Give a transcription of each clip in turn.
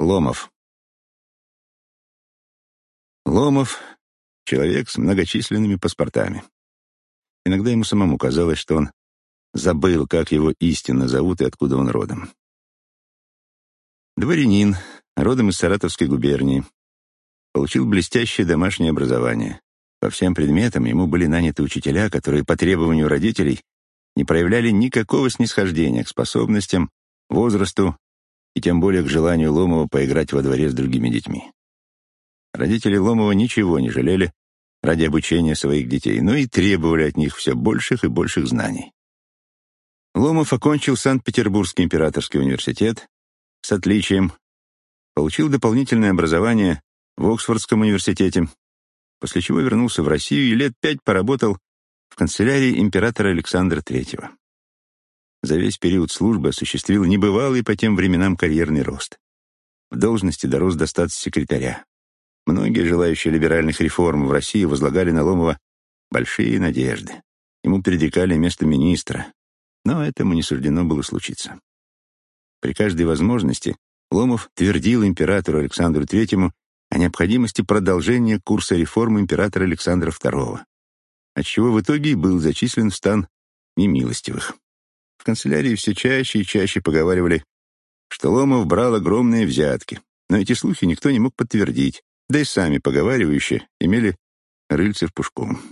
Ломов. Ломов — человек с многочисленными паспортами. Иногда ему самому казалось, что он забыл, как его истинно зовут и откуда он родом. Дворянин, родом из Саратовской губернии, получил блестящее домашнее образование. По всем предметам ему были наняты учителя, которые по требованию родителей не проявляли никакого снисхождения к способностям, возрасту и тем более к желанию Ломова поиграть во дворе с другими детьми. Родители Ломова ничего не жалели ради обучения своих детей, но и требовали от них все больших и больших знаний. Ломов окончил Санкт-Петербургский императорский университет с отличием, получил дополнительное образование в Оксфордском университете, после чего вернулся в Россию и лет пять поработал в канцелярии императора Александра III. За весь период службы осуществил небывалый по тем временам карьерный рост. В должности дорос до статуса секретаря. Многие желающие либеральных реформ в России возлагали на Ломова большие надежды. Ему предрекали место министра, но этому не суждено было случиться. При каждой возможности Ломов твердил императору Александру III о необходимости продолжения курса реформ императора Александра II, отчего в итоге и был зачислен в стан немилостивых. В канцелярии все чаще и чаще поговаривали, что Ломов брал огромные взятки, но эти слухи никто не мог подтвердить, да и сами поговаривающие имели рыльце в пушком.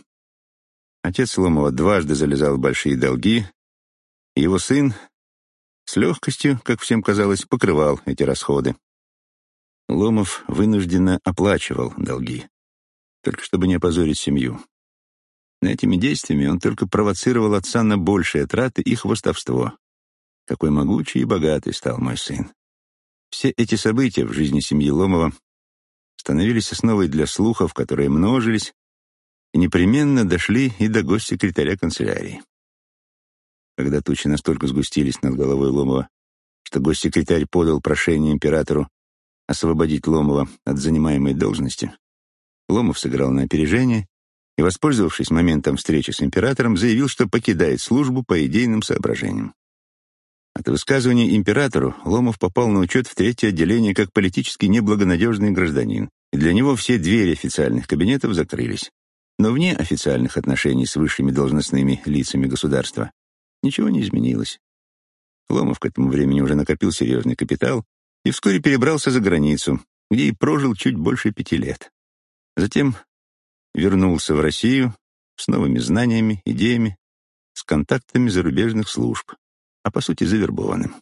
Отец Ломова дважды залезал в большие долги, его сын с легкостью, как всем казалось, покрывал эти расходы. Ломов вынужденно оплачивал долги, только чтобы не опозорить семью. Но этими действиями он только провоцировал отца на большие траты и хвостовство. Какой могучий и богатый стал мой сын. Все эти события в жизни семьи Ломова становились основой для слухов, которые множились и непременно дошли и до госсекретаря канцелярии. Когда тучи настолько сгустились над головой Ломова, что госсекретарь подал прошение императору освободить Ломова от занимаемой должности, Ломов сыграл на опережение и, воспользовавшись моментом встречи с императором, заявил, что покидает службу по идейным соображениям. От высказывания императору Ломов попал на учет в третье отделение как политически неблагонадежный гражданин, и для него все двери официальных кабинетов закрылись. Но вне официальных отношений с высшими должностными лицами государства ничего не изменилось. Ломов к этому времени уже накопил серьезный капитал и вскоре перебрался за границу, где и прожил чуть больше пяти лет. Затем вернулся в Россию с новыми знаниями, идеями, с контактами зарубежных служб, а по сути завербованным.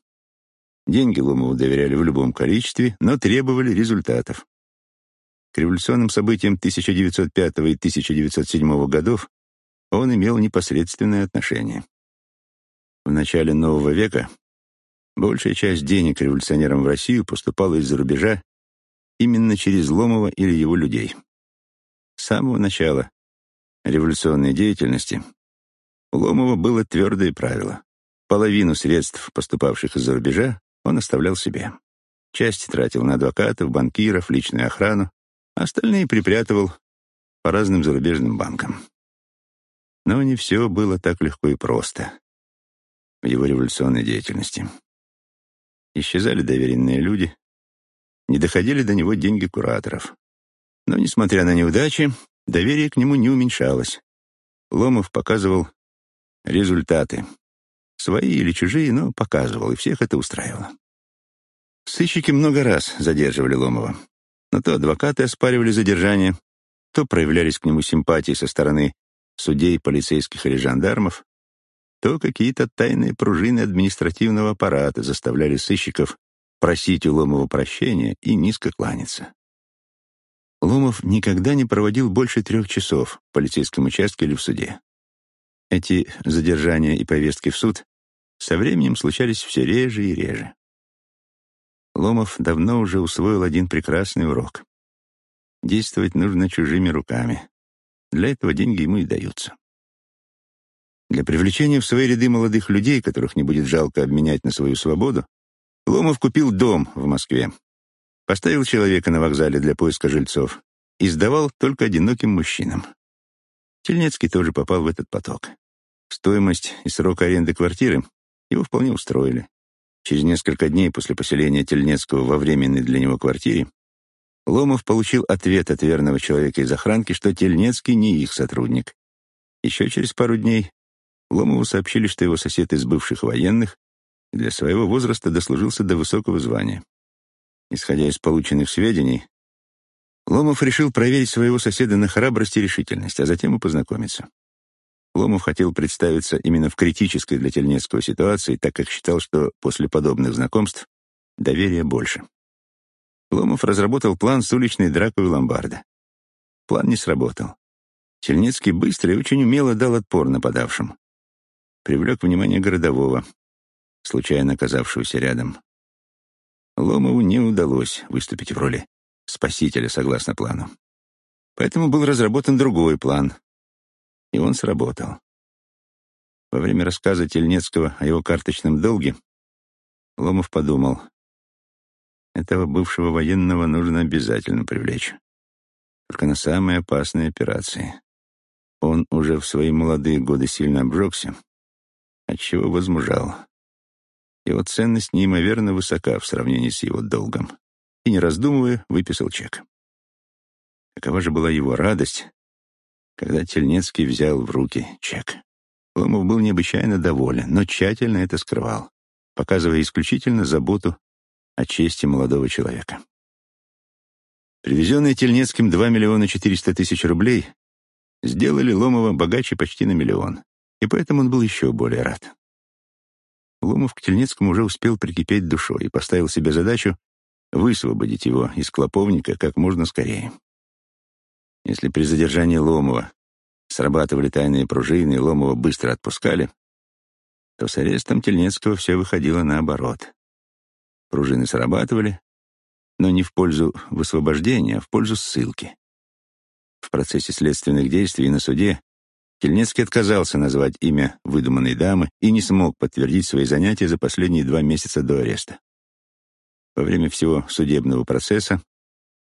Деньги Ломову доверяли в любом количестве, но требовали результатов. К революционным событиям 1905 и 1907 годов он имел непосредственное отношение. В начале нового века большая часть денег революционерам в Россию поступала из-за рубежа именно через Ломова или его людей. С самого начала революционной деятельности у Ломова было твердое правило. Половину средств, поступавших из-за рубежа, он оставлял себе. Часть тратил на адвокатов, банкиров, личную охрану, а остальные припрятывал по разным зарубежным банкам. Но не все было так легко и просто в его революционной деятельности. Исчезали доверенные люди, не доходили до него деньги кураторов. Но, несмотря на неудачи, доверие к нему не уменьшалось. Ломов показывал результаты. Свои или чужие, но показывал, и всех это устраивало. Сыщики много раз задерживали Ломова. Но то адвокаты оспаривали задержание, то проявлялись к нему симпатии со стороны судей, полицейских или жандармов, то какие-то тайные пружины административного аппарата заставляли сыщиков просить у Ломова прощения и низко кланяться. Ломов никогда не проводил больше трех часов в полицейском участке или в суде. Эти задержания и повестки в суд со временем случались все реже и реже. Ломов давно уже усвоил один прекрасный урок. Действовать нужно чужими руками. Для этого деньги ему и даются. Для привлечения в свои ряды молодых людей, которых не будет жалко обменять на свою свободу, Ломов купил дом в Москве, Поставил человека на вокзале для поиска жильцов и сдавал только одиноким мужчинам. Тельнецкий тоже попал в этот поток. Стоимость и срок аренды квартиры его вполне устроили. Через несколько дней после поселения Тельнецкого во временной для него квартире Ломов получил ответ от верного человека из охранки, что Тельнецкий не их сотрудник. Еще через пару дней Ломову сообщили, что его сосед из бывших военных для своего возраста дослужился до высокого звания. Исходя из полученных сведений, Ломов решил проверить своего соседа на храбрость и решительность, а затем и познакомиться. Ломов хотел представиться именно в критической для Тельнецкого ситуации, так как считал, что после подобных знакомств доверия больше. Ломов разработал план с уличной дракой ломбарда. План не сработал. Тельнецкий быстро и очень умело дал отпор нападавшим. Привлек внимание городового, случайно оказавшегося рядом. Ломову не удалось выступить в роли спасителя согласно плану. Поэтому был разработан другой план, и он сработал. Во время рассказа Тельнецкого о его карточном долге Ломов подумал, этого бывшего военного нужно обязательно привлечь. Только на самые опасные операции. Он уже в свои молодые годы сильно обжегся, отчего возмужал. Его ценность неимоверно высока в сравнении с его долгом. И, не раздумывая, выписал чек. Какова же была его радость, когда Тельнецкий взял в руки чек. Ломов был необычайно доволен, но тщательно это скрывал, показывая исключительно заботу о чести молодого человека. Привезенные Тельнецким 2 миллиона 400 тысяч рублей сделали Ломова богаче почти на миллион, и поэтому он был еще более рад. Ломов к Тельнецкому уже успел прикипеть душой и поставил себе задачу высвободить его из клоповника как можно скорее. Если при задержании Ломова срабатывали тайные пружины и Ломова быстро отпускали, то с арестом Тельнецкого все выходило наоборот. Пружины срабатывали, но не в пользу высвобождения, а в пользу ссылки. В процессе следственных действий на суде Тельнецкий отказался назвать имя выдуманной дамы и не смог подтвердить свои занятия за последние два месяца до ареста. Во время всего судебного процесса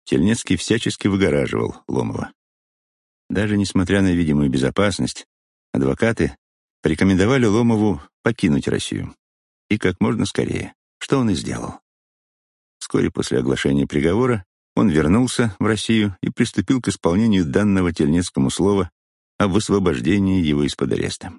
Тельнецкий всячески выгораживал Ломова. Даже несмотря на видимую безопасность, адвокаты порекомендовали Ломову покинуть Россию. И как можно скорее, что он и сделал. Вскоре после оглашения приговора он вернулся в Россию и приступил к исполнению данного Тельнецкому слова о высвобождении его из-под ареста.